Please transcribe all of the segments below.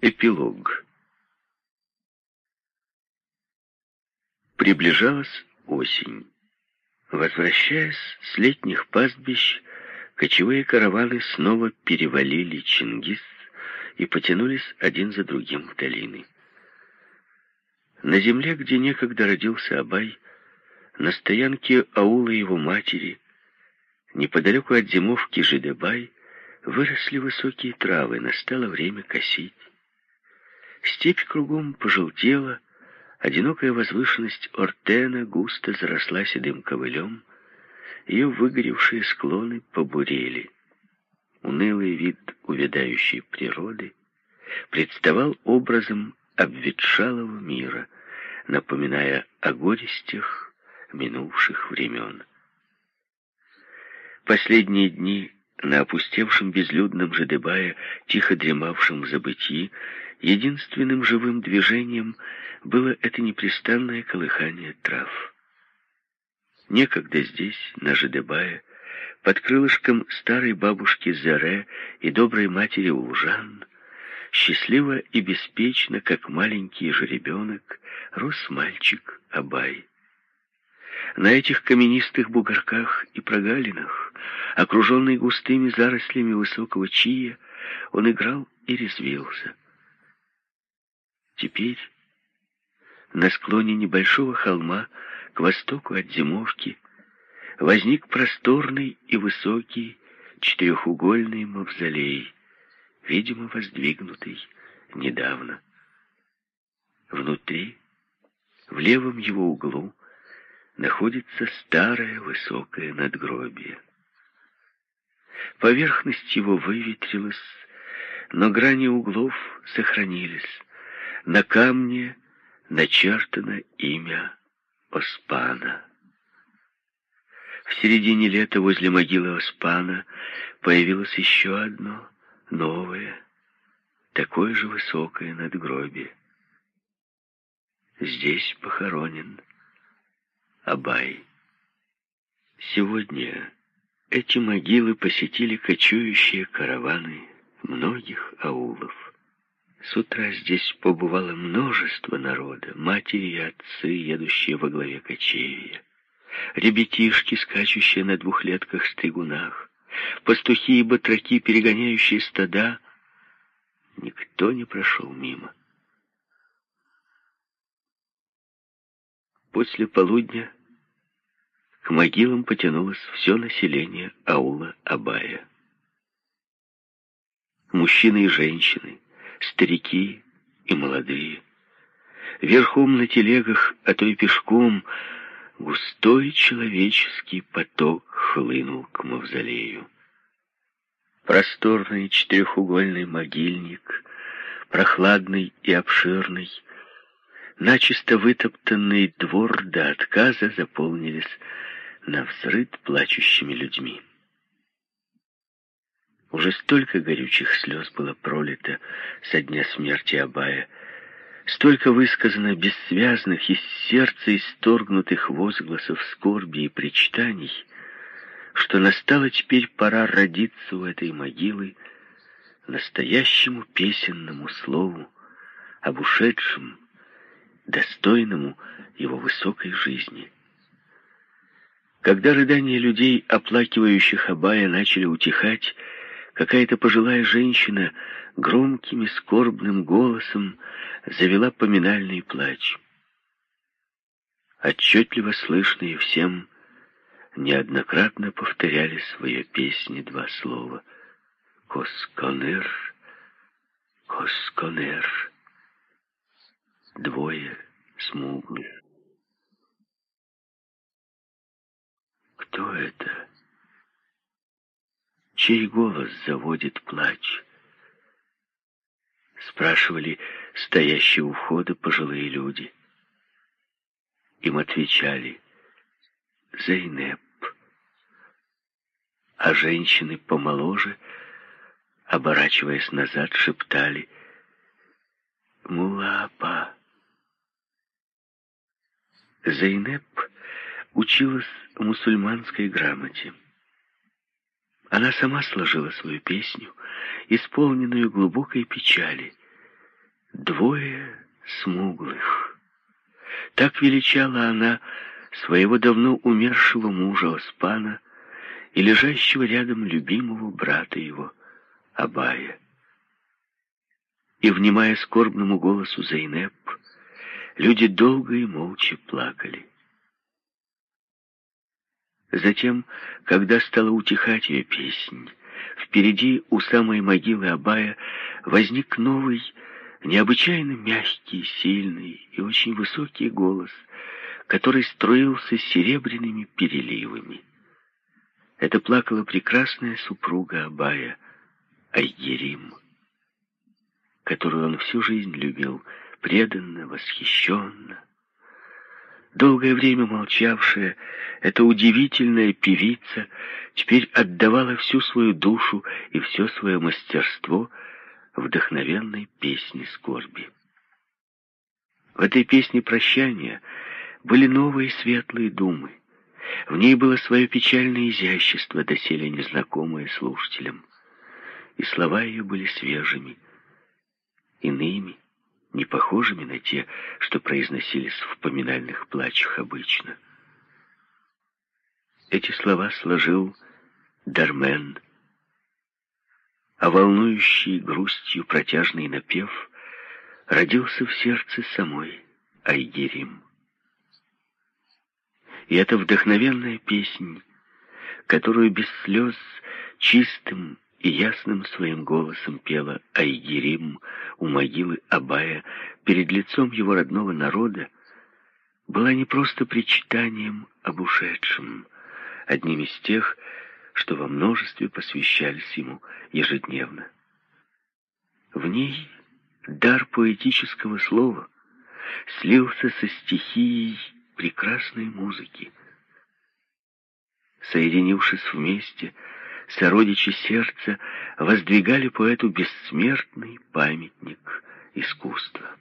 Эпилог. Приближалась осень. Возвращаясь с летних пастбищ, кочевые караваны снова перевалили Чингис и потянулись один за другим в долины. На земле, где некогда родился Абай, на стоянке аула его матери, неподалеку от зимовки Жидебай, выросли высокие травы, настало время косить. Степь кругом пожелтела, одинокая возвышенность Ортена густо заросла седым ковылем, ее выгоревшие склоны побурели. Унылый вид увядающей природы представал образом обветшалого мира, напоминая о горестях минувших времен. Последние дни на опустевшем безлюдном Жадебае, тихо дремавшем в забытии, единственным живым движением было это непрестанное колыхание трав. Некогда здесь, на Жадебае, под крылышком старой бабушки Зере и доброй матери Улжан, счастливо и беспечно, как маленький жеребенок, рос мальчик Абай. На этих каменистых бугорках и прогалинах, окруженный густыми зарослями высокого чия, он играл и резвился. Теперь на склоне небольшого холма к востоку от зимовки возник просторный и высокий четырехугольный мавзолей, видимо, воздвигнутый недавно. Внутри, в левом его углу, находится старое высокое надгробие. Поверхность его выветрилась, но грани углов сохранились. На камне начертано имя Оспана. В середине лета возле могилы Оспана появилось еще одно, новое, такое же высокое надгробие. Здесь похоронен Абай. Сегодня эти могилы посетили кочующие караваны многих аулов. С утра здесь побывало множество народа, матери и отцы, едущие во главе кочевья, ребятишки, скачущие на двухлетках-стригунах, пастухи и батраки, перегоняющие стада. Никто не прошел мимо. После полудня к могилам потянулось все население аула Абая. Мужчины и женщины, старики и молодые. Верхом на телегах, а то и пешком, густой человеческий поток хлынул к мавзолею. Просторный четырехугольный могильник, прохладный и обширный, начисто вытоптанный двор до отказа заполнились на взрыт плачущими людьми. Уже столько горючих слез было пролито со дня смерти Абая, столько высказано бессвязных из сердца исторгнутых возгласов скорби и причитаний, что настала теперь пора родиться у этой могилы настоящему песенному слову об ушедшем, достойному его высокой жизни. Когда рыдания людей, оплакивающих Абая, начали утихать, какая-то пожилая женщина громким и скорбным голосом завела поминальный плач. Отчетливо слышные всем неоднократно повторяли свои песни два слова «Косконер», «Косконер». Двое смуглых. Кто это? Чей голос заводит плач? Спрашивали стоящие у входа пожилые люди. Им отвечали Зейнеп. А женщины помоложе, оборачиваясь назад, шептали Мулапа. Зейнеп училась мусульманской грамоте. Она сама сложила свою песню, исполненную глубокой печали, двое смуглых. Так величала она своего давно умершего мужа Оспана и лежащего рядом любимого брата его, Абая. И, внимая скорбному голосу Зайнеп, люди долго и молча плакали. Затем, когда стала утихать ее песнь, впереди у самой могилы Абая возник новый, необычайно мягкий, сильный и очень высокий голос, который струился серебряными переливами. Это плакала прекрасная супруга Абая, Айгерим, которую он всю жизнь любил, преданно, восхищенно. Долгое время молчавшая, эта удивительная певица теперь отдавала всю свою душу и все свое мастерство вдохновенной песне скорби. В этой песне прощания были новые светлые думы. В ней было свое печальное изящество, доселе незнакомое слушателям. И слова ее были свежими, иными, не похожими на те, что произносились в поминальных плачах обычно. Эти слова сложил Дармен, а волнующий грустью протяжный напев родился в сердце самой Айгерим. И эта вдохновенная песнь, которую без слез чистым и ясным своим голосом пела Айгерим у могилы Абая перед лицом его родного народа, была не просто причитанием об ушедшем, одним из тех, что во множестве посвящались ему ежедневно. В ней дар поэтического слова слился со стихией прекрасной музыки. Соединившись вместе, сородичи сердца воздвигали поэту бессмертный памятник искусства.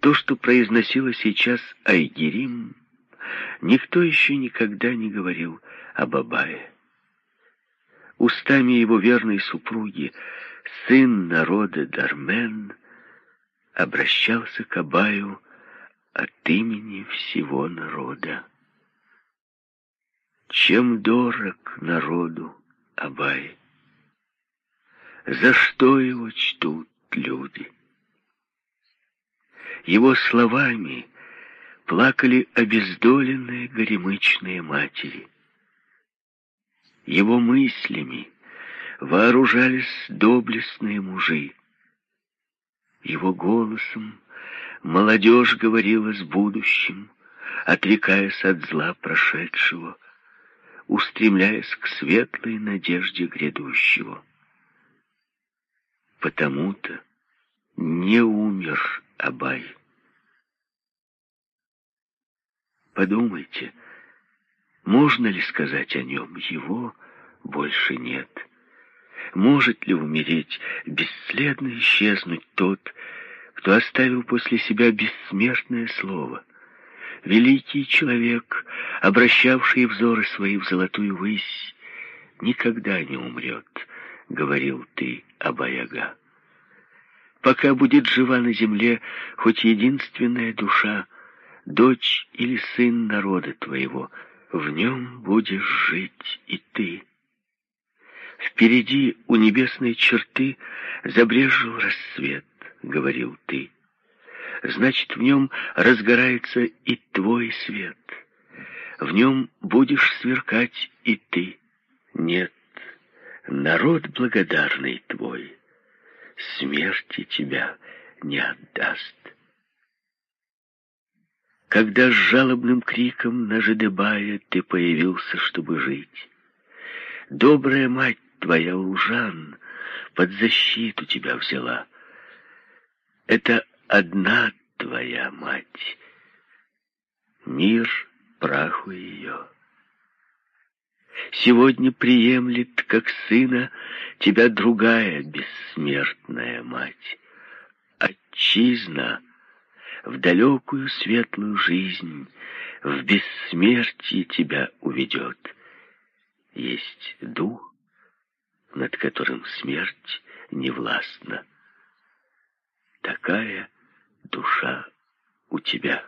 То, что произносила сейчас Айгерим, никто еще никогда не говорил об Абае. Устами его верной супруги, сын народа Дармен, обращался к Абаю от имени всего народа. Чем дорог народу Абай? За что его чтут люди? Его словами плакали обездоленные горемычные матери. Его мыслями вооружались доблестные мужи. Его голосом Молодежь говорила с будущим, отрекаясь от зла прошедшего, устремляясь к светлой надежде грядущего. Потому-то не умер Абай. Подумайте, можно ли сказать о нем, его больше нет? Может ли умереть, бесследно исчезнуть тот, кто оставил после себя бессмертное слово. Великий человек, обращавший взоры свои в золотую высь, никогда не умрет, говорил ты, Абаяга. Пока будет жива на земле хоть единственная душа, дочь или сын народа твоего, в нем будешь жить и ты. Впереди у небесной черты забрежил рассвет. — говорил ты. Значит, в нем разгорается и твой свет. В нем будешь сверкать и ты. Нет, народ благодарный твой смерти тебя не отдаст. Когда с жалобным криком на Жедебая ты появился, чтобы жить, добрая мать твоя Лужан под защиту тебя взяла — это одна твоя мать. Мир праху ее. Сегодня приемлет, как сына, тебя другая бессмертная мать. Отчизна в далекую светлую жизнь, в бессмертие тебя уведет. Есть дух, над которым смерть не властна. такая душа у тебя.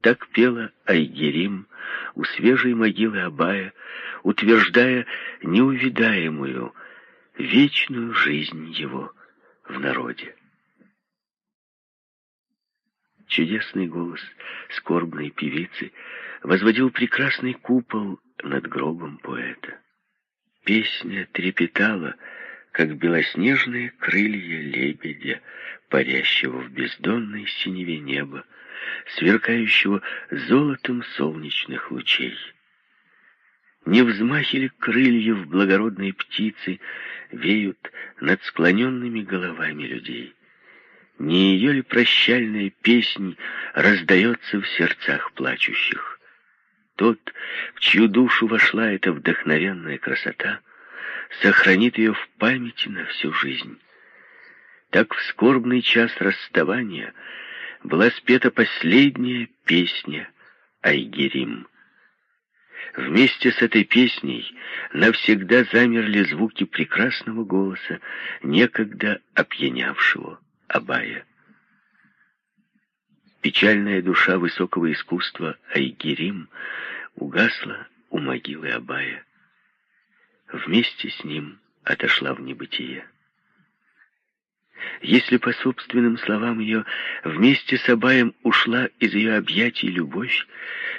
Так пела Айгерим у свежей могилы Абая, утверждая неувидаемую, вечную жизнь его в народе. Чудесный голос скорбной певицы возводил прекрасный купол над гробом поэта. Песня трепетала, как белоснежные крылья лебедя, парящего в бездонной синеве неба, сверкающего золотом солнечных лучей. Не взмахи ли крыльев благородной птицы веют над склоненными головами людей? Не ее ли прощальная песнь раздается в сердцах плачущих? Тот, в чью душу вошла эта вдохновенная красота, сохранит ее в памяти на всю жизнь. Так в скорбный час расставания была спета последняя песня Айгерим. Вместе с этой песней навсегда замерли звуки прекрасного голоса, некогда опьянявшего. Абая. Печальная душа высокого искусства Айгерим угасла у могилы Абая. Вместе с ним отошла в небытие. Если, по собственным словам ее, вместе с Абаем ушла из ее объятий любовь,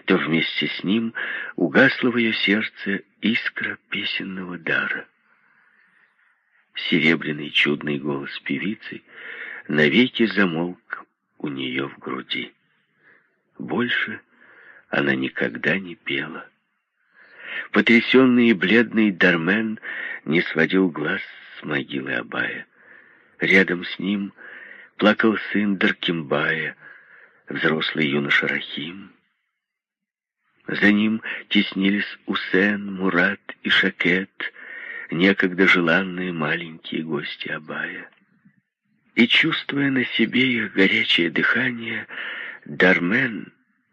то вместе с ним угасла в ее сердце искра песенного дара. Серебряный чудный голос певицы — навеки замолк у нее в груди. Больше она никогда не пела. Потрясенный и бледный Дармен не сводил глаз с могилы Абая. Рядом с ним плакал сын Даркимбая, взрослый юноша Рахим. За ним теснились Усен, Мурат и Шакет, некогда желанные маленькие гости Абая и, чувствуя на себе их горячее дыхание, Дармен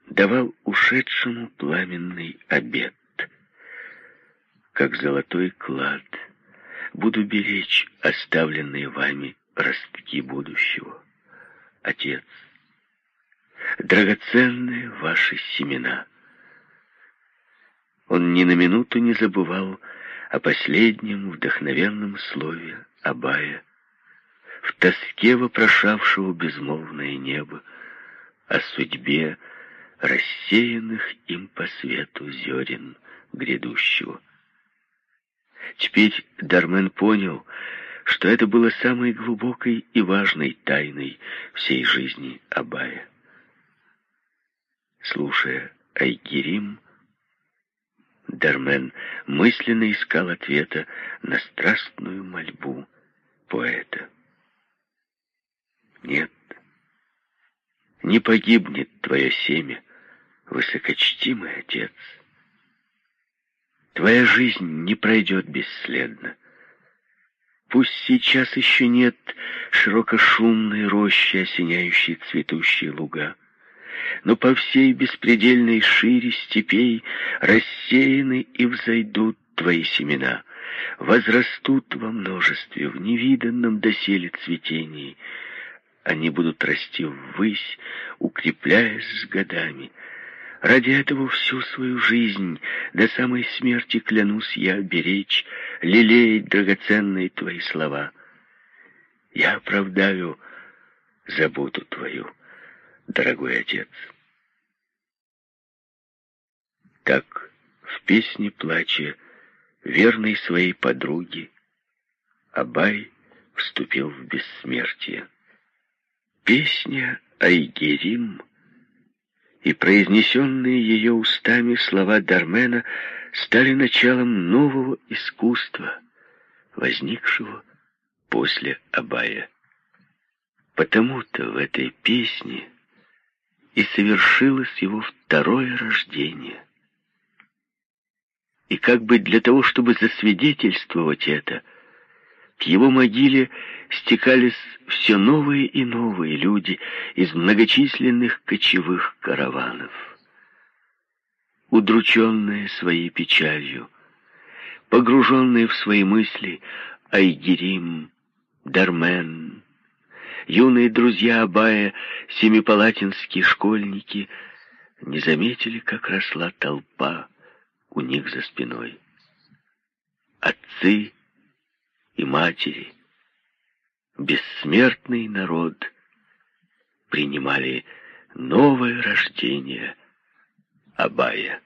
давал ушедшему пламенный обед. Как золотой клад буду беречь оставленные вами ростки будущего. Отец, драгоценные ваши семена. Он ни на минуту не забывал о последнем вдохновенном слове Абая, в тоске вопрошавшего безмолвное небо о судьбе рассеянных им по свету зерен грядущего. Теперь Дармен понял, что это было самой глубокой и важной тайной всей жизни Абая. Слушая Айгерим, Дармен мысленно искал ответа на страстную мольбу поэта. Нет, не погибнет твое семя, высокочтимый отец. Твоя жизнь не пройдет бесследно. Пусть сейчас еще нет широкошумной рощи, осеняющей цветущие луга, но по всей беспредельной шире степей рассеяны и взойдут твои семена, возрастут во множестве, в невиданном доселе цветении — они будут расти ввысь, укрепляясь с годами. Ради этого всю свою жизнь, до самой смерти клянусь я беречь, лелеять драгоценные твои слова. Я оправдаю заботу твою, дорогой отец. Так в песне плача верной своей подруги Абай вступил в бессмертие. Песня Айгерим и произнесенные ее устами слова Дармена стали началом нового искусства, возникшего после Абая. Потому-то в этой песне и совершилось его второе рождение. И как бы для того, чтобы засвидетельствовать это, к его могиле стекались все новые и новые люди из многочисленных кочевых караванов. Удрученные своей печалью, погруженные в свои мысли, Айгерим Дармен, юные друзья Абая, семипалатинские школьники не заметили, как росла толпа у них за спиной. Отцы и матери, бессмертный народ, принимали новое рождение Абая.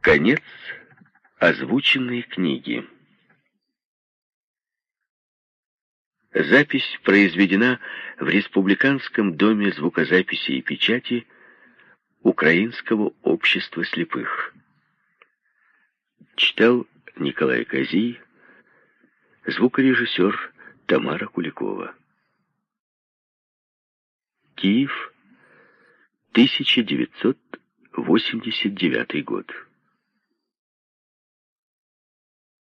Конец озвученной книги. Запись произведена в Республиканском доме звукозаписи и печати Украинского общества слепых. Читал Николай Козий, звукорежиссер Тамара Куликова. Киев, 1989 год.